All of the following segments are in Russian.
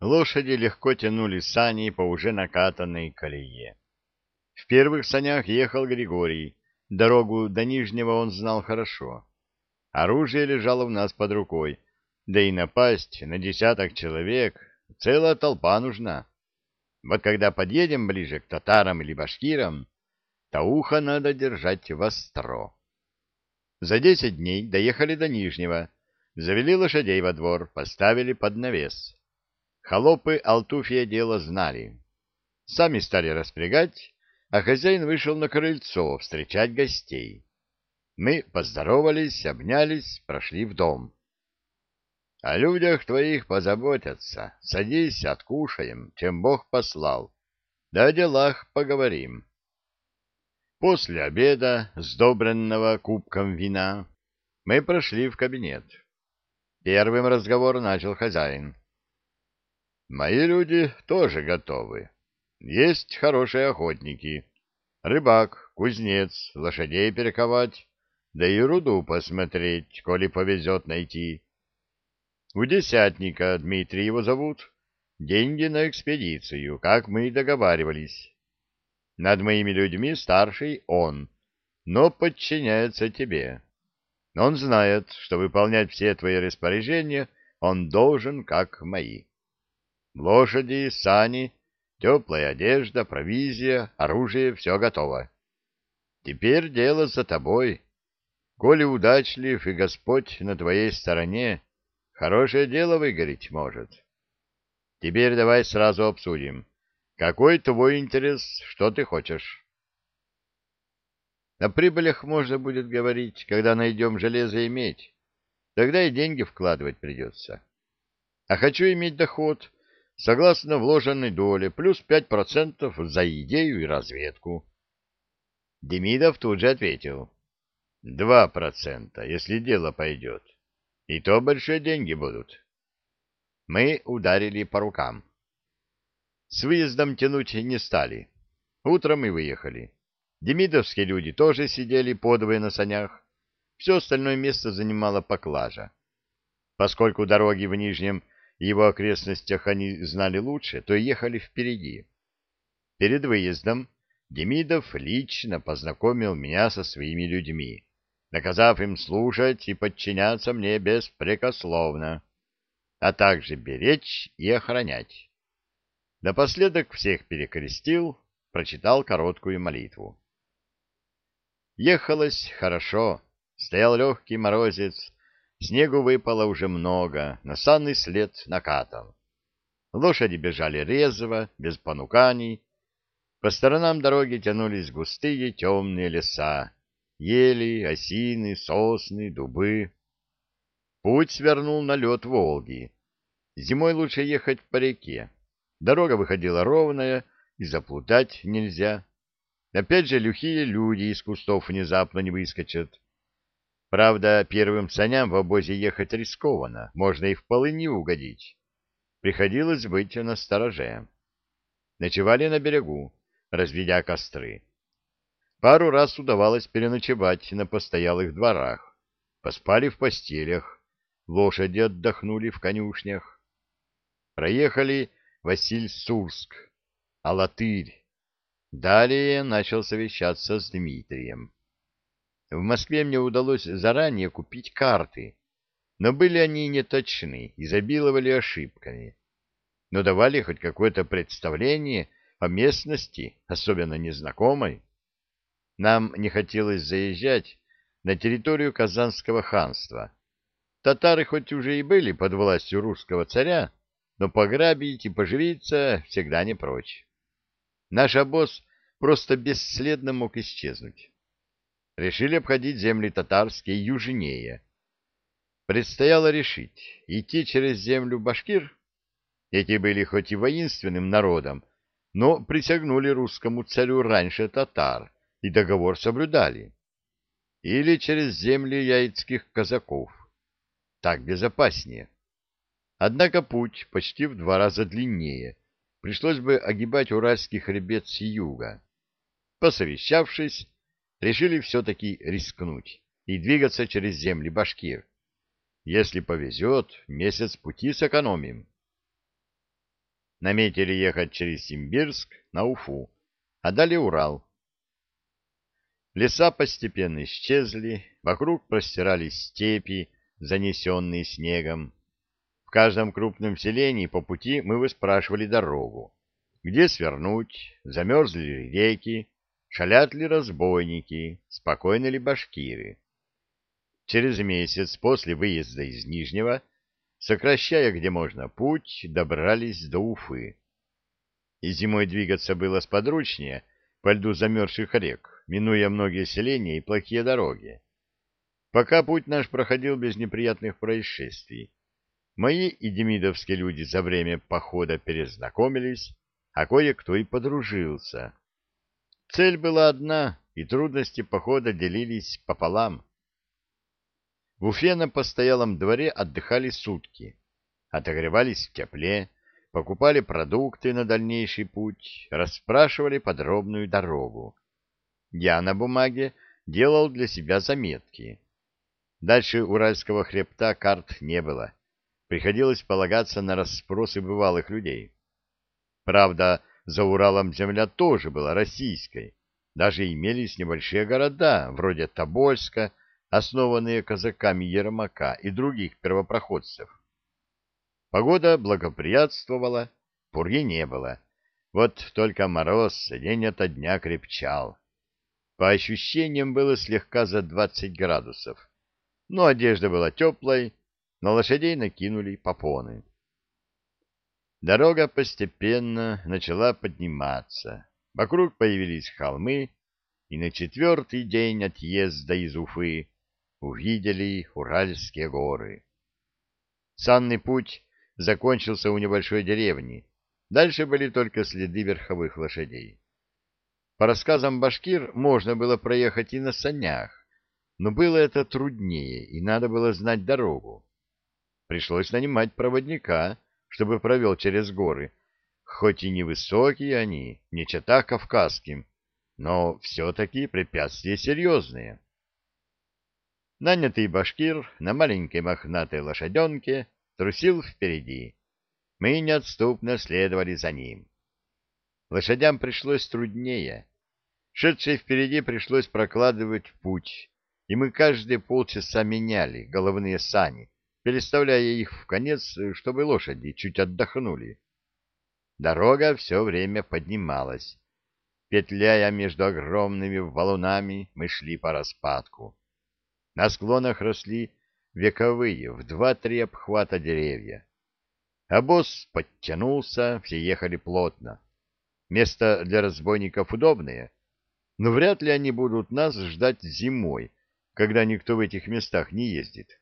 Лошади легко тянули сани по уже накатанной колее. В первых санях ехал Григорий. Дорогу до Нижнего он знал хорошо. Оружие лежало у нас под рукой, да и напасть на десяток человек целая толпа нужна. Вот когда подъедем ближе к татарам или башкирам, то ухо надо держать востро. За десять дней доехали до Нижнего, завели лошадей во двор, поставили под навес. Холопы Алтуфия дело знали. Сами стали распрягать, а хозяин вышел на крыльцо встречать гостей. Мы поздоровались, обнялись, прошли в дом. О людях твоих позаботятся. Садись, откушаем, чем Бог послал. Да о делах поговорим. После обеда, сдобренного кубком вина, мы прошли в кабинет. Первым разговор начал хозяин. Мои люди тоже готовы. Есть хорошие охотники. Рыбак, кузнец, лошадей перековать, да и руду посмотреть, коли повезет найти. У десятника Дмитрий его зовут. Деньги на экспедицию, как мы и договаривались. Над моими людьми старший он, но подчиняется тебе. Он знает, что выполнять все твои распоряжения он должен, как мои. Лошади, сани, теплая одежда, провизия, оружие — все готово. Теперь дело за тобой. Коли удачлив и Господь на твоей стороне, Хорошее дело выгореть может. Теперь давай сразу обсудим. Какой твой интерес, что ты хочешь? О прибылях можно будет говорить, когда найдем железо и медь. Тогда и деньги вкладывать придется. А хочу иметь доход, согласно вложенной доле, плюс пять процентов за идею и разведку. Демидов тут же ответил. Два процента, если дело пойдет. И то большие деньги будут. Мы ударили по рукам. С выездом тянуть не стали. Утром мы выехали. Демидовские люди тоже сидели подвое на санях. Все остальное место занимала поклажа. Поскольку дороги в Нижнем и его окрестностях они знали лучше, то ехали впереди. Перед выездом Демидов лично познакомил меня со своими людьми наказав им слушать и подчиняться мне беспрекословно, а также беречь и охранять. Напоследок всех перекрестил, прочитал короткую молитву. Ехалось хорошо, стоял легкий морозец, снегу выпало уже много, на санный след накатан. Лошади бежали резво, без понуканий, по сторонам дороги тянулись густые темные леса, ели, осины, сосны, дубы. Путь свернул на лед Волги. Зимой лучше ехать по реке. Дорога выходила ровная, и заплутать нельзя. Опять же, люхие люди из кустов внезапно не выскочат. Правда, первым саням в обозе ехать рискованно, можно и в полыни угодить. Приходилось быть настороже. Ночевали на берегу, разведя костры. Пару раз удавалось переночевать на постоялых дворах. Поспали в постелях, лошади отдохнули в конюшнях. Проехали Василь-Сурск, Алатырь. Далее начал совещаться с Дмитрием. В Москве мне удалось заранее купить карты, но были они неточны, изобиловали ошибками. Но давали хоть какое-то представление о местности, особенно незнакомой. Нам не хотелось заезжать на территорию Казанского ханства. Татары хоть уже и были под властью русского царя, но пограбить и поживиться всегда не прочь. Наш обоз просто бесследно мог исчезнуть. Решили обходить земли татарские южнее. Предстояло решить, идти через землю башкир. Эти были хоть и воинственным народом, но присягнули русскому царю раньше татар и договор соблюдали. Или через земли яицких казаков. Так безопаснее. Однако путь почти в два раза длиннее. Пришлось бы огибать Уральский хребет с юга. Посовещавшись, решили все-таки рискнуть и двигаться через земли башкир. Если повезет, месяц пути сэкономим. Наметили ехать через Симбирск на Уфу, а далее Урал. Леса постепенно исчезли, вокруг простирались степи, занесенные снегом. В каждом крупном селении по пути мы выспрашивали дорогу. Где свернуть, замерзли ли реки, шалят ли разбойники, спокойны ли башкиры. Через месяц после выезда из Нижнего, сокращая где можно путь, добрались до Уфы. И зимой двигаться было сподручнее по льду замерзших рек, минуя многие селения и плохие дороги. Пока путь наш проходил без неприятных происшествий. Мои и демидовские люди за время похода перезнакомились, а кое-кто и подружился. Цель была одна, и трудности похода делились пополам. В Уфе на постоялом дворе отдыхали сутки, отогревались в тепле, покупали продукты на дальнейший путь, расспрашивали подробную дорогу. Я на бумаге делал для себя заметки. Дальше Уральского хребта карт не было. Приходилось полагаться на расспросы бывалых людей. Правда, за Уралом земля тоже была российской. Даже имелись небольшие города, вроде Тобольска, основанные казаками Ермака и других первопроходцев. Погода благоприятствовала, пурги не было. Вот только мороз день ото дня крепчал. По ощущениям было слегка за двадцать градусов. Но одежда была теплой, на лошадей накинули попоны. Дорога постепенно начала подниматься. Вокруг появились холмы, и на четвертый день отъезда из Уфы увидели Уральские горы. Санный путь закончился у небольшой деревни. Дальше были только следы верховых лошадей. По рассказам башкир можно было проехать и на санях, но было это труднее, и надо было знать дорогу. Пришлось нанимать проводника, чтобы провел через горы. Хоть и невысокие они, не чета кавказским, но все-таки препятствия серьезные. Нанятый башкир на маленькой мохнатой лошаденке трусил впереди. Мы неотступно следовали за ним. Лошадям пришлось труднее. Шедшей впереди пришлось прокладывать путь, и мы каждые полчаса меняли головные сани, переставляя их в конец, чтобы лошади чуть отдохнули. Дорога все время поднималась. Петляя между огромными валунами, мы шли по распадку. На склонах росли вековые в два-три обхвата деревья. Обоз подтянулся, все ехали плотно. Место для разбойников удобное, но вряд ли они будут нас ждать зимой, когда никто в этих местах не ездит.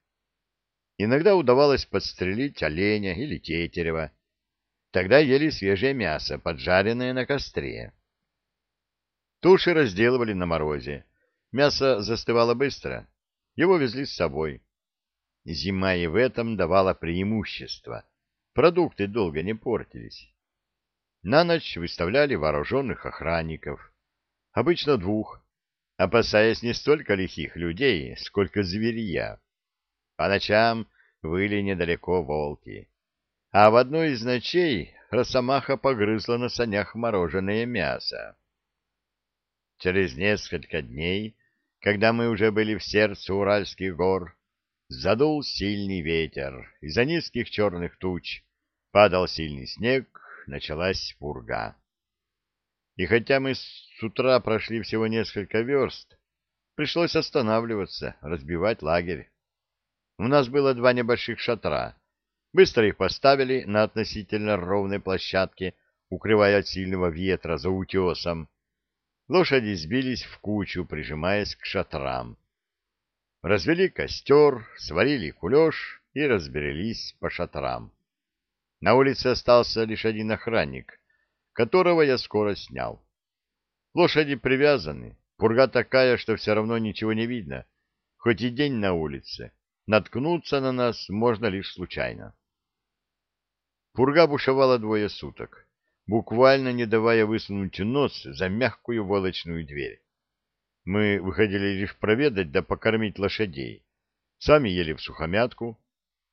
Иногда удавалось подстрелить оленя или тетерева. Тогда ели свежее мясо, поджаренное на костре. Туши разделывали на морозе. Мясо застывало быстро. Его везли с собой. Зима и в этом давала преимущество. Продукты долго не портились. На ночь выставляли вооруженных охранников. Обычно двух, опасаясь не столько лихих людей, сколько зверья. По ночам выли недалеко волки. А в одной из ночей росомаха погрызла на санях мороженое мясо. Через несколько дней когда мы уже были в сердце Уральских гор, задул сильный ветер, из-за низких черных туч падал сильный снег, началась пурга. И хотя мы с утра прошли всего несколько верст, пришлось останавливаться, разбивать лагерь. У нас было два небольших шатра. Быстро их поставили на относительно ровной площадке, укрывая от сильного ветра за утесом, Лошади сбились в кучу, прижимаясь к шатрам. Развели костер, сварили кулеш и разберелись по шатрам. На улице остался лишь один охранник, которого я скоро снял. Лошади привязаны, пурга такая, что все равно ничего не видно, хоть и день на улице. Наткнуться на нас можно лишь случайно. Пурга бушевала двое суток буквально не давая высунуть нос за мягкую волочную дверь. Мы выходили лишь проведать да покормить лошадей. Сами ели в сухомятку.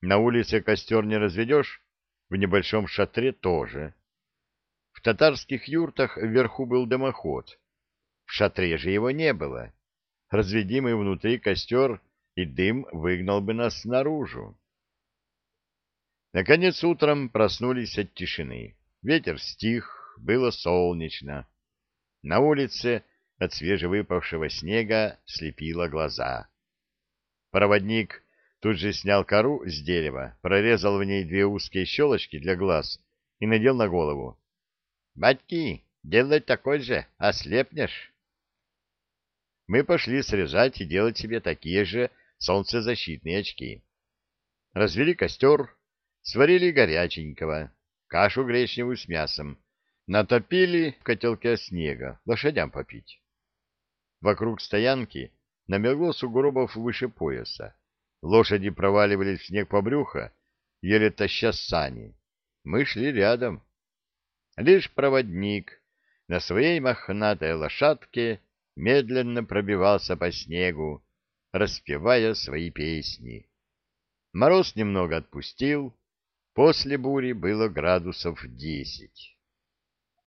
На улице костер не разведешь, в небольшом шатре тоже. В татарских юртах вверху был дымоход. В шатре же его не было. Разведимый внутри костер и дым выгнал бы нас наружу. Наконец утром проснулись от тишины. Ветер стих, было солнечно. На улице от свежевыпавшего снега слепило глаза. Проводник тут же снял кору с дерева, прорезал в ней две узкие щелочки для глаз и надел на голову. — Батьки, делай такой же, ослепнешь. Мы пошли срезать и делать себе такие же солнцезащитные очки. Развели костер, сварили горяченького, кашу гречневую с мясом, натопили в котелке снега, лошадям попить. Вокруг стоянки намело сугробов выше пояса. Лошади проваливались в снег по брюхо, еле таща сани. Мы шли рядом. Лишь проводник на своей мохнатой лошадке медленно пробивался по снегу, распевая свои песни. Мороз немного отпустил, после бури было градусов десять.